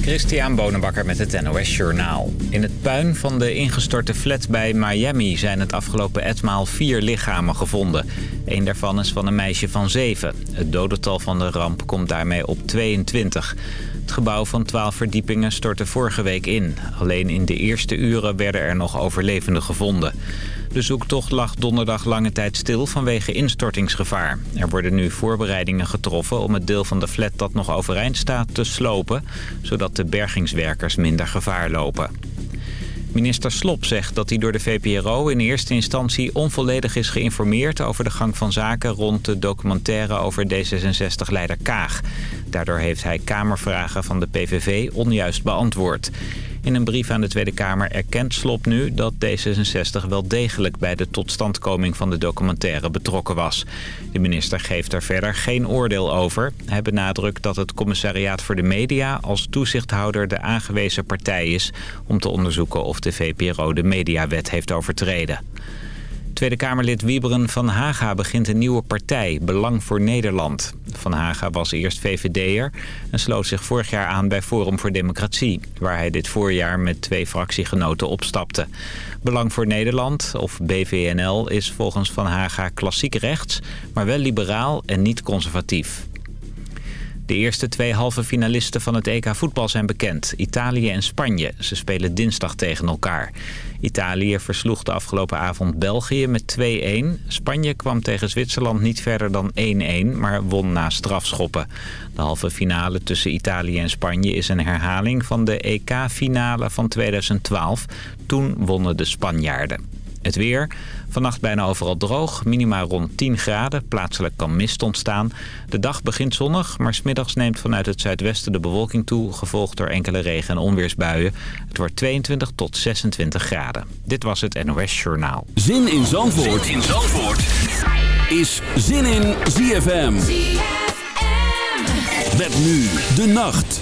Christian Bonenbakker met het NOS Journaal. In het puin van de ingestorte flat bij Miami zijn het afgelopen etmaal vier lichamen gevonden. Eén daarvan is van een meisje van zeven. Het dodental van de ramp komt daarmee op 22. Het gebouw van 12 verdiepingen stortte vorige week in. Alleen in de eerste uren werden er nog overlevenden gevonden. De zoektocht lag donderdag lange tijd stil vanwege instortingsgevaar. Er worden nu voorbereidingen getroffen om het deel van de flat dat nog overeind staat te slopen... zodat de bergingswerkers minder gevaar lopen. Minister Slop zegt dat hij door de VPRO in eerste instantie onvolledig is geïnformeerd over de gang van zaken rond de documentaire over D66-leider Kaag. Daardoor heeft hij Kamervragen van de PVV onjuist beantwoord. In een brief aan de Tweede Kamer erkent Slop nu dat D66 wel degelijk bij de totstandkoming van de documentaire betrokken was. De minister geeft er verder geen oordeel over. Hij benadrukt dat het commissariaat voor de media als toezichthouder de aangewezen partij is om te onderzoeken of de VPRO de mediawet heeft overtreden. Tweede Kamerlid Wieberen van Haga begint een nieuwe partij, Belang voor Nederland. Van Haga was eerst VVD'er en sloot zich vorig jaar aan bij Forum voor Democratie... waar hij dit voorjaar met twee fractiegenoten opstapte. Belang voor Nederland, of BVNL, is volgens Van Haga klassiek rechts... maar wel liberaal en niet conservatief. De eerste twee halve finalisten van het EK voetbal zijn bekend. Italië en Spanje. Ze spelen dinsdag tegen elkaar. Italië versloeg de afgelopen avond België met 2-1. Spanje kwam tegen Zwitserland niet verder dan 1-1, maar won na strafschoppen. De halve finale tussen Italië en Spanje is een herhaling van de EK-finale van 2012. Toen wonnen de Spanjaarden. Het weer. Vannacht bijna overal droog. Minima rond 10 graden. Plaatselijk kan mist ontstaan. De dag begint zonnig, maar smiddags neemt vanuit het zuidwesten de bewolking toe... gevolgd door enkele regen- en onweersbuien. Het wordt 22 tot 26 graden. Dit was het NOS Journaal. Zin in Zandvoort, zin in Zandvoort. is Zin in ZFM. ZFM. Met nu de nacht.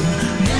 Yeah.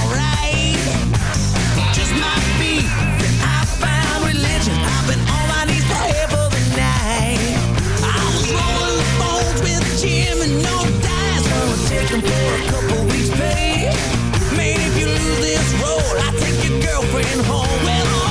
looking for a couple weeks pay. Man, if you lose this role, I take your girlfriend home. Well,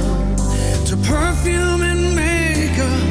perfume and makeup.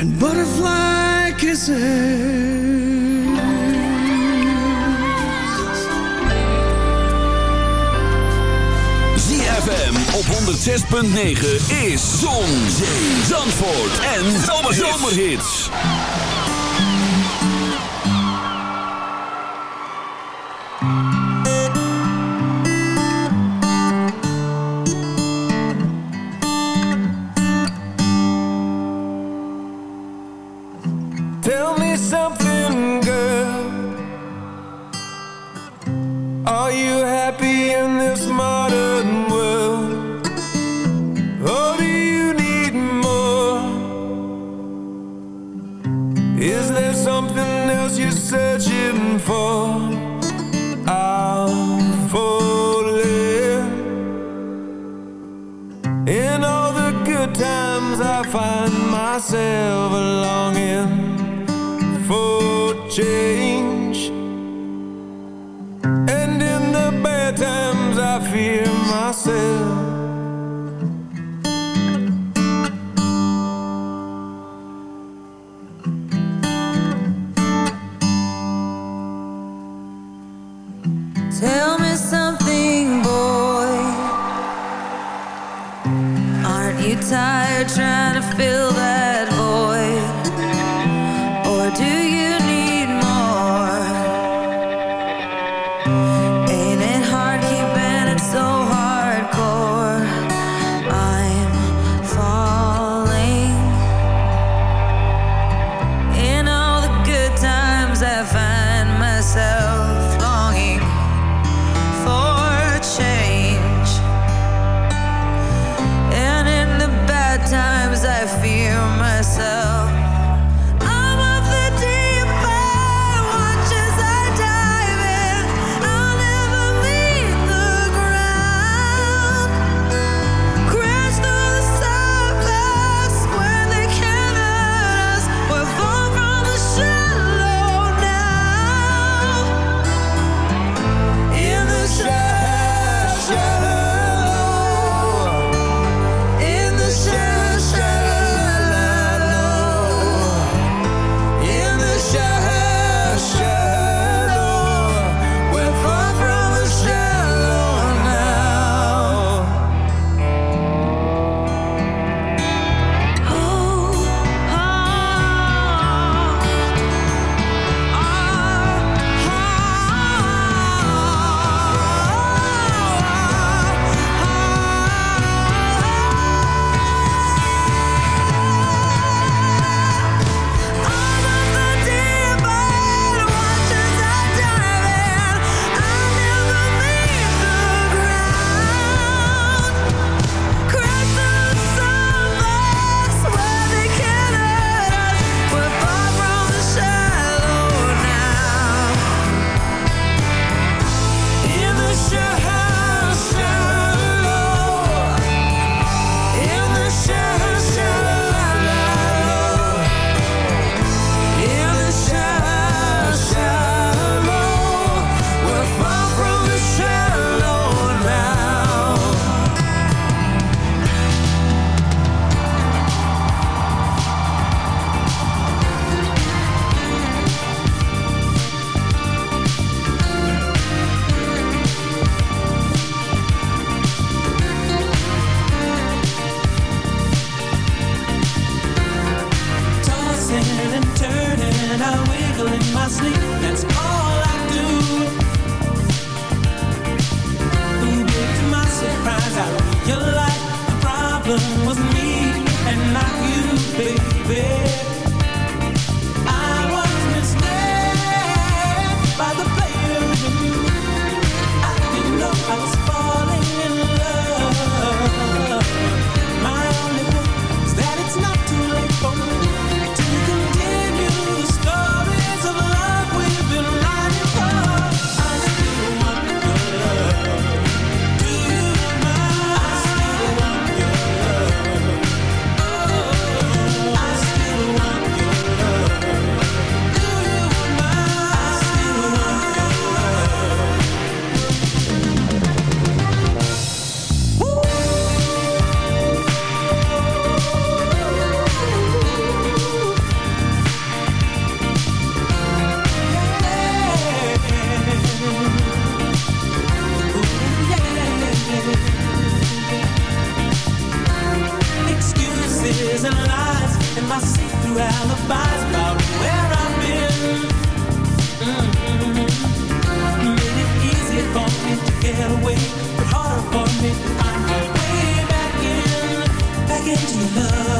and butterfly kisses. ZFM op 106.9 is Zon, Zee, Zandvoort en Zomerhits. Zomerhits. to love.